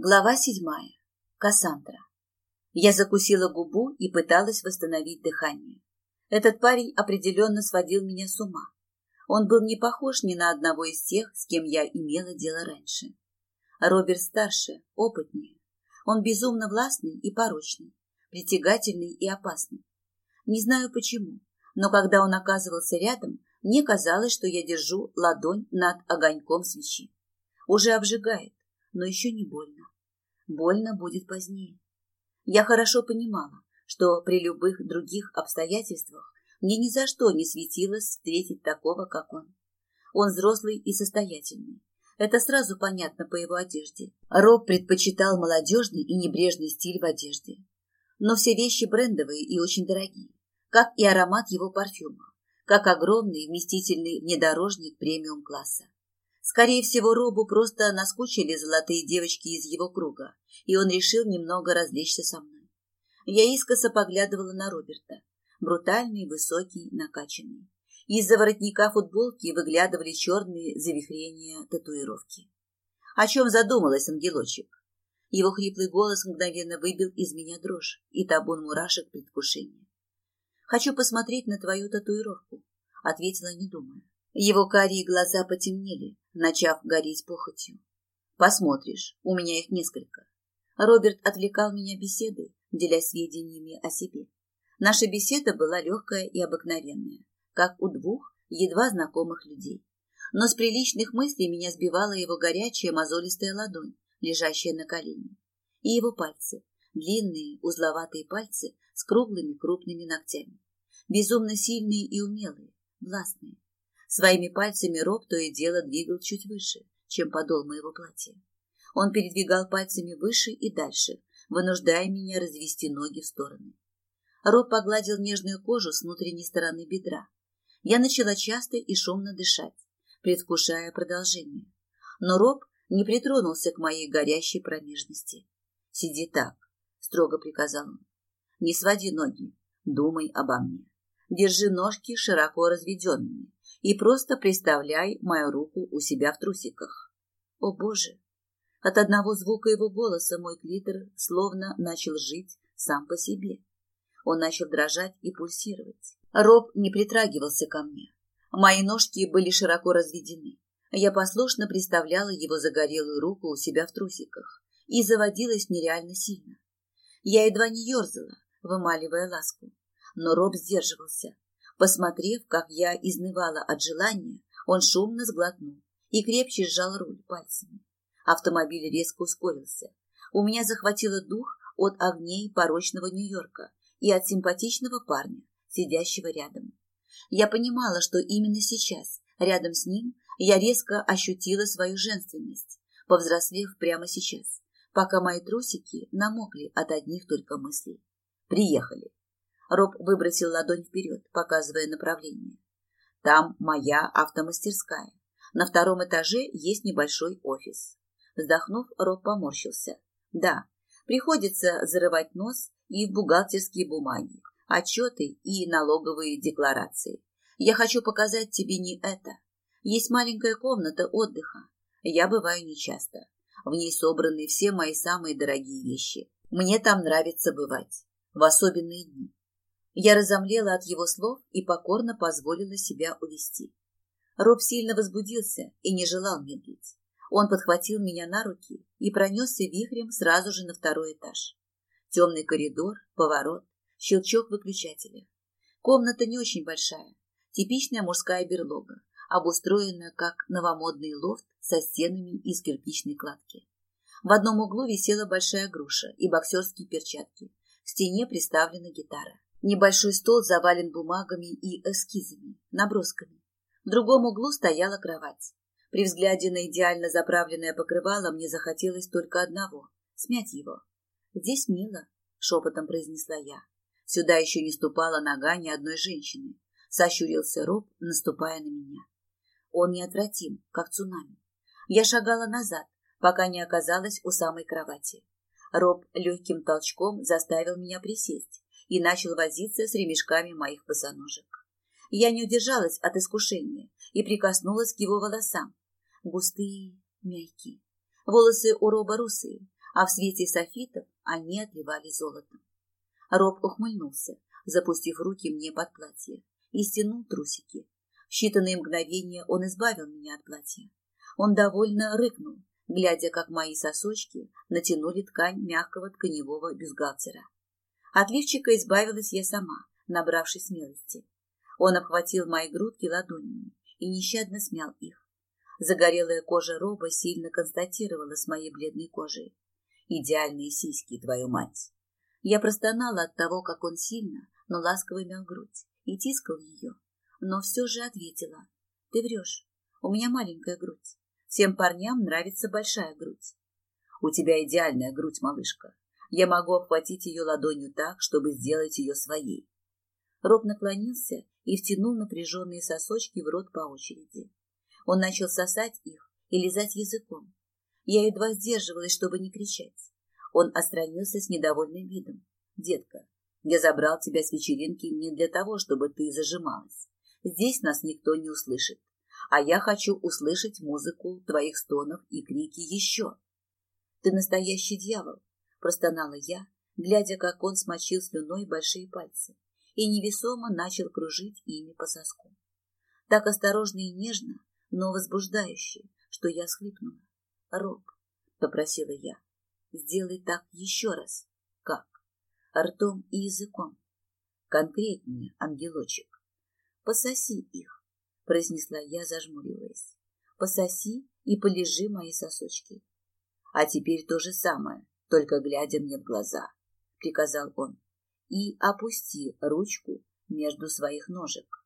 Глава седьмая. Кассандра. Я закусила губу и пыталась восстановить дыхание. Этот парень определенно сводил меня с ума. Он был не похож ни на одного из тех, с кем я имела дело раньше. Роберт старше, опытнее. Он безумно властный и порочный, притягательный и опасный. Не знаю почему, но когда он оказывался рядом, мне казалось, что я держу ладонь над огоньком свечи. Уже обжигает, но еще не больно. Больно будет позднее. Я хорошо понимала, что при любых других обстоятельствах мне ни за что не светилось встретить такого, как он. Он взрослый и состоятельный. Это сразу понятно по его одежде. Роб предпочитал молодежный и небрежный стиль в одежде. Но все вещи брендовые и очень дорогие, как и аромат его парфюма, как огромный вместительный внедорожник премиум-класса. Скорее всего, Робу просто наскучили золотые девочки из его круга, и он решил немного развлечься со мной. Я искоса поглядывала на Роберта. Брутальный, высокий, накачанный. Из-за воротника футболки выглядывали черные завихрения татуировки. О чем задумалась ангелочек? Его хриплый голос мгновенно выбил из меня дрожь и табун мурашек предвкушения. «Хочу посмотреть на твою татуировку», — ответила, не думая. Его карие глаза потемнели, начав гореть похотью. «Посмотришь, у меня их несколько». Роберт отвлекал меня беседой, делясь сведениями о себе. Наша беседа была легкая и обыкновенная, как у двух едва знакомых людей. Но с приличных мыслей меня сбивала его горячая мозолистая ладонь, лежащая на колене, и его пальцы, длинные узловатые пальцы с круглыми крупными ногтями, безумно сильные и умелые, властные, Своими пальцами Роб то и дело двигал чуть выше, чем подол моего платья. Он передвигал пальцами выше и дальше, вынуждая меня развести ноги в стороны. Роб погладил нежную кожу с внутренней стороны бедра. Я начала часто и шумно дышать, предвкушая продолжение. Но Роб не притронулся к моей горящей промежности. «Сиди так», — строго приказал он. «Не своди ноги, думай обо мне. Держи ножки широко разведенными, и просто представляй мою руку у себя в трусиках. О боже! От одного звука его голоса мой клитор словно начал жить сам по себе. Он начал дрожать и пульсировать. Роб не притрагивался ко мне. Мои ножки были широко разведены. Я послушно представляла его загорелую руку у себя в трусиках и заводилась нереально сильно. Я едва не ерзала, вымаливая ласку. Но Роб сдерживался, Посмотрев, как я изнывала от желания, он шумно сглотнул и крепче сжал руль пальцами. Автомобиль резко ускорился. У меня захватило дух от огней порочного Нью-Йорка и от симпатичного парня, сидящего рядом. Я понимала, что именно сейчас, рядом с ним, я резко ощутила свою женственность, повзрослев прямо сейчас, пока мои трусики намокли от одних только мыслей. Приехали. Роб выбросил ладонь вперед, показывая направление. Там моя автомастерская. На втором этаже есть небольшой офис. Вздохнув, Роб поморщился. Да, приходится зарывать нос и в бухгалтерские бумаги, отчеты и налоговые декларации. Я хочу показать тебе не это. Есть маленькая комната отдыха. Я бываю нечасто. В ней собраны все мои самые дорогие вещи. Мне там нравится бывать, в особенные дни. Я разомлела от его слов и покорно позволила себя увести. Роб сильно возбудился и не желал медлить. Он подхватил меня на руки и пронесся вихрем сразу же на второй этаж. Темный коридор, поворот, щелчок выключателя. Комната не очень большая, типичная мужская берлога, обустроена как новомодный лофт со стенами из кирпичной кладки. В одном углу висела большая груша и боксерские перчатки. В стене приставлена гитара. Небольшой стол завален бумагами и эскизами, набросками. В другом углу стояла кровать. При взгляде на идеально заправленное покрывало мне захотелось только одного — смять его. «Здесь мило», — шепотом произнесла я. Сюда еще не ступала нога ни одной женщины. Сощурился Роб, наступая на меня. Он неотвратим, как цунами. Я шагала назад, пока не оказалась у самой кровати. Роб легким толчком заставил меня присесть и начал возиться с ремешками моих босоножек. Я не удержалась от искушения и прикоснулась к его волосам. Густые, мягкие. Волосы у Роба русые, а в свете софитов они отливали золотом. Роб ухмыльнулся, запустив руки мне под платье, и стянул трусики. В считанные мгновения он избавил меня от платья. Он довольно рыкнул, глядя, как мои сосочки натянули ткань мягкого тканевого бюстгальтера. От лифчика избавилась я сама, набравшись смелости. Он обхватил мои грудки ладонями и нещадно смял их. Загорелая кожа Роба сильно констатировала с моей бледной кожей. Идеальные сиськи, твою мать. Я простонала от того, как он сильно, но ласково мял грудь и тискал ее, но все же ответила. Ты врешь, у меня маленькая грудь. Всем парням нравится большая грудь. У тебя идеальная грудь, малышка. Я могу обхватить ее ладонью так, чтобы сделать ее своей. Роб наклонился и втянул напряженные сосочки в рот по очереди. Он начал сосать их и лизать языком. Я едва сдерживалась, чтобы не кричать. Он остранился с недовольным видом. «Детка, я забрал тебя с вечеринки не для того, чтобы ты зажималась. Здесь нас никто не услышит а я хочу услышать музыку твоих стонов и крики еще. Ты настоящий дьявол, простонала я, глядя, как он смочил слюной большие пальцы и невесомо начал кружить ими по соску. Так осторожно и нежно, но возбуждающе, что я схлипнула. Роб, попросила я, сделай так еще раз. Как? Ртом и языком. Конкретнее, ангелочек. Пососи их произнесла я, зажмуриваясь. Пососи и полежи мои сосочки. А теперь то же самое, только глядя мне в глаза, приказал он. И опусти ручку между своих ножек.